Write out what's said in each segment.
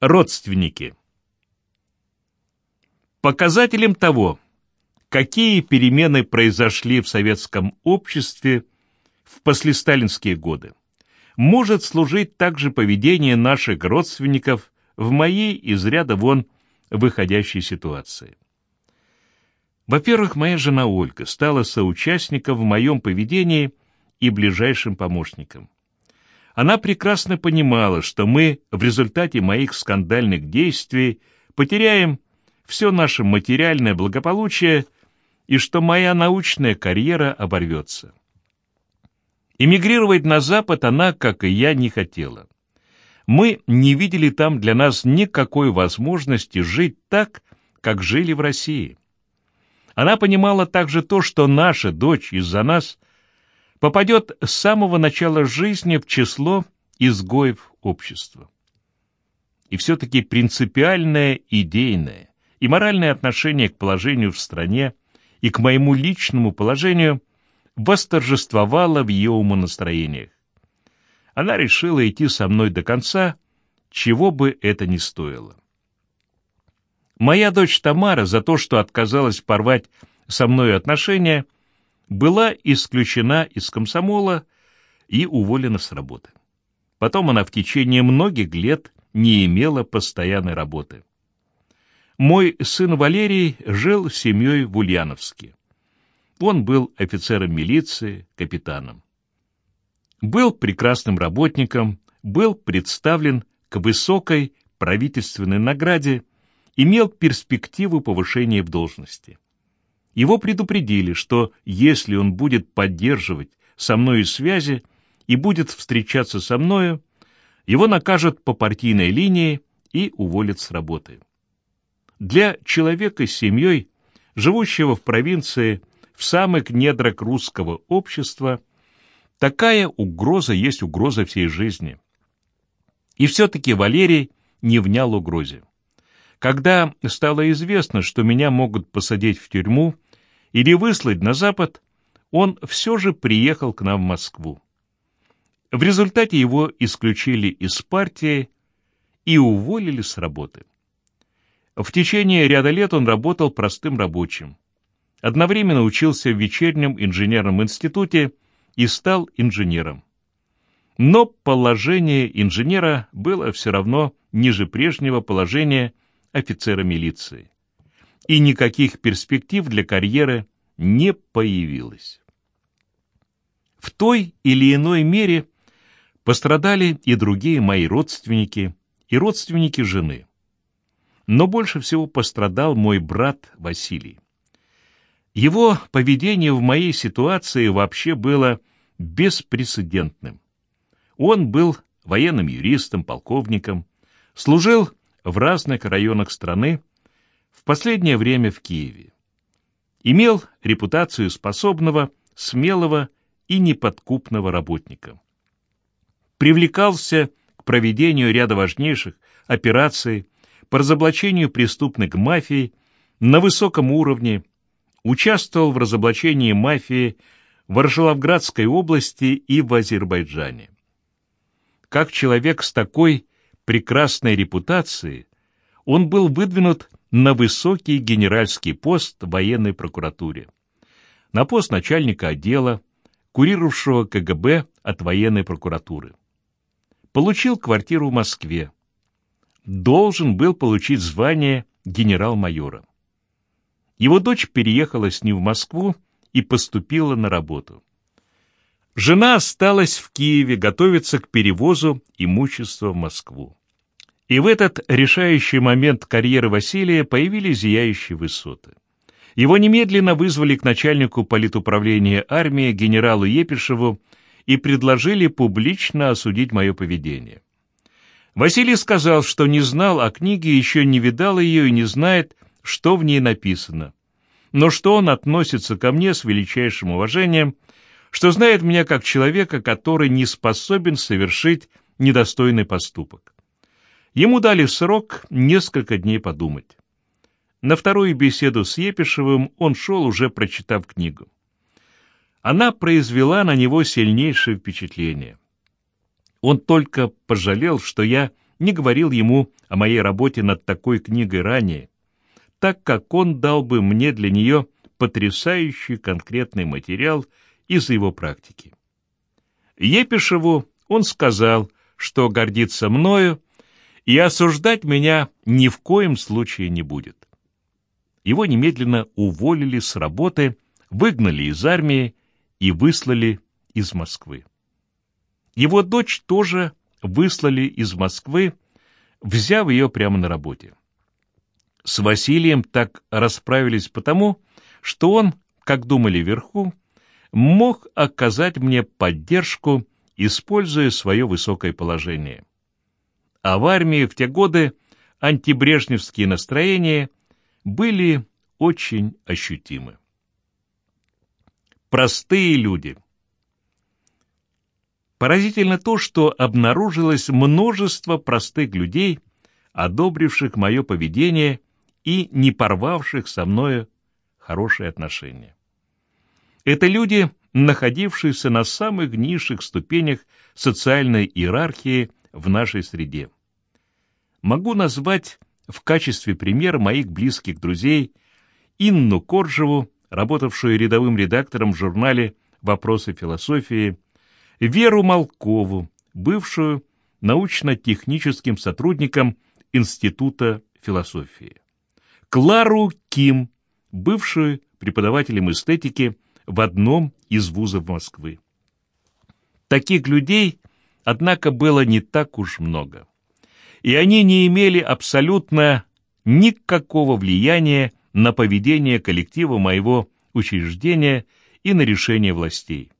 Родственники. Показателем того, какие перемены произошли в советском обществе в послесталинские годы, может служить также поведение наших родственников в моей из ряда вон выходящей ситуации. Во-первых, моя жена Ольга стала соучастником в моем поведении и ближайшим помощником. Она прекрасно понимала, что мы в результате моих скандальных действий потеряем все наше материальное благополучие и что моя научная карьера оборвется. Эмигрировать на Запад она, как и я, не хотела. Мы не видели там для нас никакой возможности жить так, как жили в России. Она понимала также то, что наша дочь из-за нас попадет с самого начала жизни в число изгоев общества. И все-таки принципиальное идейное и моральное отношение к положению в стране и к моему личному положению восторжествовало в ее умонастроениях. Она решила идти со мной до конца, чего бы это ни стоило. Моя дочь Тамара за то, что отказалась порвать со мной отношения, была исключена из комсомола и уволена с работы. Потом она в течение многих лет не имела постоянной работы. Мой сын Валерий жил с семьей в Ульяновске. Он был офицером милиции, капитаном. Был прекрасным работником, был представлен к высокой правительственной награде имел перспективу повышения в должности. Его предупредили, что если он будет поддерживать со мною связи и будет встречаться со мною, его накажут по партийной линии и уволят с работы. Для человека с семьей, живущего в провинции, в самых недрах русского общества, такая угроза есть угроза всей жизни. И все-таки Валерий не внял угрозе. Когда стало известно, что меня могут посадить в тюрьму или выслать на Запад, он все же приехал к нам в Москву. В результате его исключили из партии и уволили с работы. В течение ряда лет он работал простым рабочим. Одновременно учился в вечернем инженерном институте и стал инженером. Но положение инженера было все равно ниже прежнего положения офицера милиции. И никаких перспектив для карьеры не появилось. В той или иной мере пострадали и другие мои родственники, и родственники жены. Но больше всего пострадал мой брат Василий. Его поведение в моей ситуации вообще было беспрецедентным. Он был военным юристом, полковником, служил в разных районах страны, последнее время в Киеве. Имел репутацию способного, смелого и неподкупного работника. Привлекался к проведению ряда важнейших операций по разоблачению преступных мафий на высоком уровне, участвовал в разоблачении мафии в Аржаловградской области и в Азербайджане. Как человек с такой прекрасной репутации, он был выдвинут на высокий генеральский пост в военной прокуратуре, на пост начальника отдела, курировавшего КГБ от военной прокуратуры. Получил квартиру в Москве. Должен был получить звание генерал-майора. Его дочь переехала с ним в Москву и поступила на работу. Жена осталась в Киеве готовиться к перевозу имущества в Москву. И в этот решающий момент карьеры Василия появились зияющие высоты. Его немедленно вызвали к начальнику политуправления армии генералу Епишеву и предложили публично осудить мое поведение. Василий сказал, что не знал о книге, еще не видал ее и не знает, что в ней написано, но что он относится ко мне с величайшим уважением что знает меня как человека, который не способен совершить недостойный поступок. Ему дали срок несколько дней подумать. На вторую беседу с Епишевым он шел, уже прочитав книгу. Она произвела на него сильнейшее впечатление. Он только пожалел, что я не говорил ему о моей работе над такой книгой ранее, так как он дал бы мне для нее потрясающий конкретный материал из его практики. Епишеву он сказал, что гордится мною и осуждать меня ни в коем случае не будет. Его немедленно уволили с работы, выгнали из армии и выслали из Москвы. Его дочь тоже выслали из Москвы, взяв ее прямо на работе. С Василием так расправились потому, что он, как думали вверху, мог оказать мне поддержку, используя свое высокое положение. А в армии в те годы антибрежневские настроения были очень ощутимы. Простые люди. Поразительно то, что обнаружилось множество простых людей, одобривших мое поведение и не порвавших со мною хорошие отношения. Это люди, находившиеся на самых низших ступенях социальной иерархии в нашей среде. Могу назвать в качестве примера моих близких друзей Инну Коржеву, работавшую рядовым редактором в журнале «Вопросы философии», Веру Малкову, бывшую научно-техническим сотрудником Института философии, Клару Ким, бывшую преподавателем эстетики в одном из вузов Москвы. Таких людей, однако, было не так уж много. И они не имели абсолютно никакого влияния на поведение коллектива моего учреждения и на решение властей.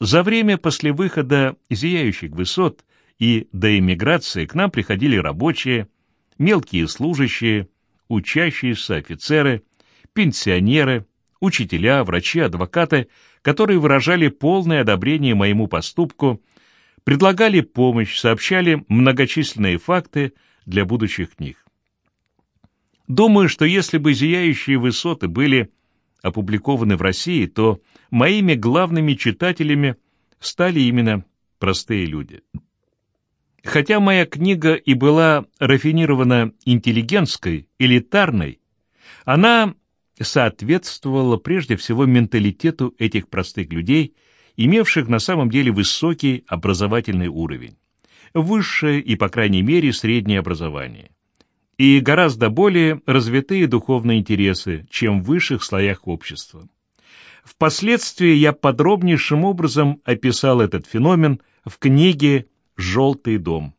За время после выхода «Зияющих высот» и до эмиграции к нам приходили рабочие, мелкие служащие, учащиеся офицеры, пенсионеры, учителя, врачи, адвокаты, которые выражали полное одобрение моему поступку, предлагали помощь, сообщали многочисленные факты для будущих книг. Думаю, что если бы «Зияющие высоты» были опубликованы в России, то моими главными читателями стали именно простые люди. Хотя моя книга и была рафинирована интеллигентской, элитарной, она соответствовала прежде всего менталитету этих простых людей, имевших на самом деле высокий образовательный уровень, высшее и, по крайней мере, среднее образование, и гораздо более развитые духовные интересы, чем в высших слоях общества. Впоследствии я подробнейшим образом описал этот феномен в книге «Желтый дом».